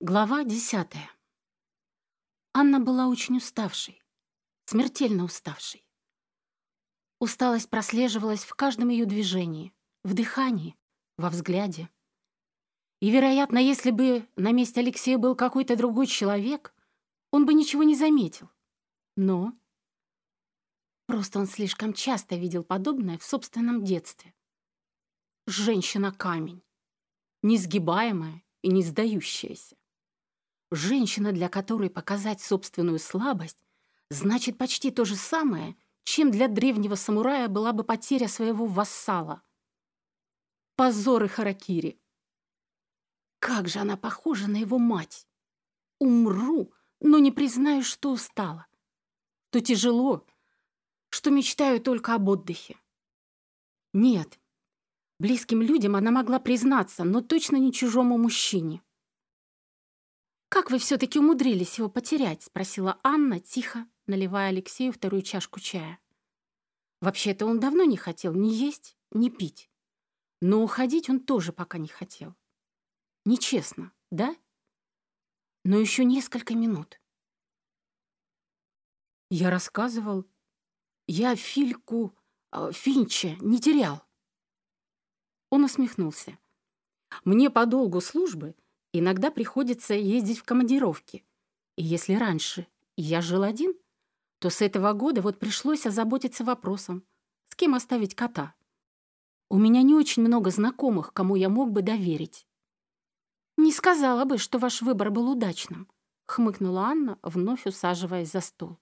Глава десятая. Анна была очень уставшей, смертельно уставшей. Усталость прослеживалась в каждом ее движении, в дыхании, во взгляде. И, вероятно, если бы на месте Алексея был какой-то другой человек, он бы ничего не заметил. Но просто он слишком часто видел подобное в собственном детстве. Женщина-камень, несгибаемая и не сдающаяся. Женщина, для которой показать собственную слабость, значит почти то же самое, чем для древнего самурая была бы потеря своего вассала. Позор и харакири. Как же она похожа на его мать! Умру, но не признаю, что устала, что тяжело, что мечтаю только об отдыхе. Нет, близким людям она могла признаться, но точно не чужому мужчине. «Как вы все-таки умудрились его потерять?» — спросила Анна, тихо, наливая Алексею вторую чашку чая. Вообще-то он давно не хотел ни есть, ни пить. Но уходить он тоже пока не хотел. Нечестно, да? Но еще несколько минут. Я рассказывал, я Фильку, э, Финча не терял. Он усмехнулся. Мне по долгу службы — Иногда приходится ездить в командировки. И если раньше я жил один, то с этого года вот пришлось озаботиться вопросом, с кем оставить кота. У меня не очень много знакомых, кому я мог бы доверить. «Не сказала бы, что ваш выбор был удачным», — хмыкнула Анна, вновь усаживаясь за стол.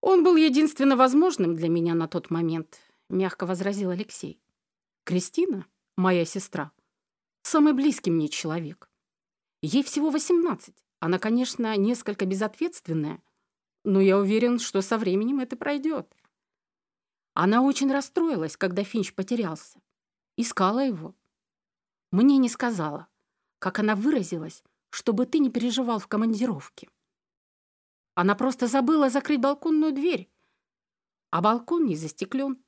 «Он был единственно возможным для меня на тот момент», — мягко возразил Алексей. «Кристина, моя сестра, самый близкий мне человек. Ей всего 18. Она, конечно, несколько безответственная, но я уверен, что со временем это пройдет. Она очень расстроилась, когда Финч потерялся. Искала его. Мне не сказала, как она выразилась, чтобы ты не переживал в командировке. Она просто забыла закрыть балконную дверь, а балкон не застеклен.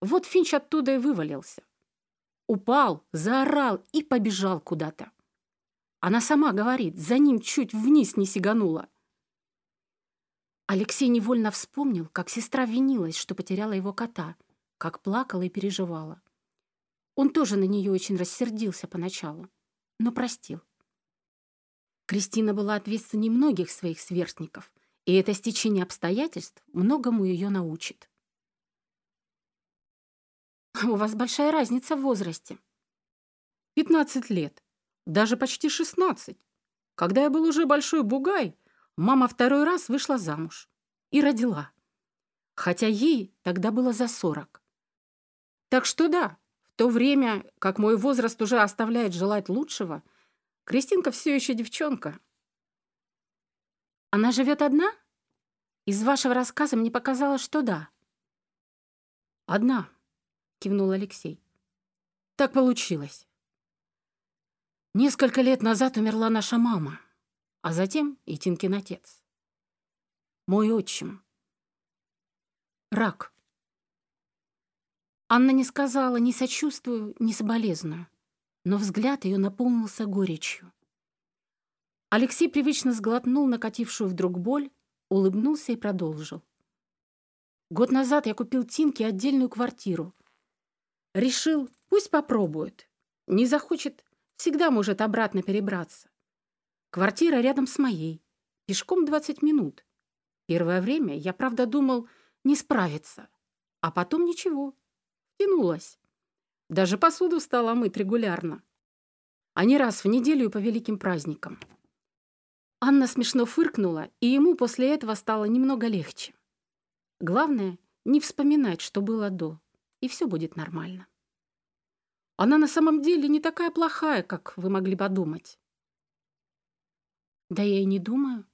Вот Финч оттуда и вывалился. Упал, заорал и побежал куда-то. Она сама говорит, за ним чуть вниз не сиганула. Алексей невольно вспомнил, как сестра винилась, что потеряла его кота, как плакала и переживала. Он тоже на нее очень рассердился поначалу, но простил. Кристина была ответственней многих своих сверстников, и это стечение обстоятельств многому ее научит. У вас большая разница в возрасте. 15 лет. Даже почти 16. Когда я был уже большой бугай, мама второй раз вышла замуж и родила. Хотя ей тогда было за 40. Так что да, в то время, как мой возраст уже оставляет желать лучшего, Кристинка все еще девчонка. Она живет одна? Из вашего рассказа мне показалось, что да. Одна кивнул Алексей. Так получилось. Несколько лет назад умерла наша мама, а затем и Тинкин отец. Мой отчим. Рак. Анна не сказала ни сочувствую, ни соболезную, но взгляд ее наполнился горечью. Алексей привычно сглотнул накатившую вдруг боль, улыбнулся и продолжил. Год назад я купил Тинке отдельную квартиру — Решил, пусть попробует. Не захочет, всегда может обратно перебраться. Квартира рядом с моей. Пешком 20 минут. Первое время я, правда, думал, не справиться. А потом ничего. Тянулась. Даже посуду стала мыть регулярно. А не раз в неделю по великим праздникам. Анна смешно фыркнула, и ему после этого стало немного легче. Главное, не вспоминать, что было до и все будет нормально. Она на самом деле не такая плохая, как вы могли подумать. Да я и не думаю.